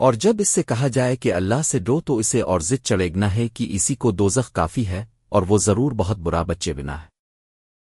اور جب اس سے کہا جائے کہ اللہ سے ڈو تو اسے اور ضد چڑیگنا ہے کہ اسی کو دوزخ کافی ہے اور وہ ضرور بہت برا بچے بنا ہے۔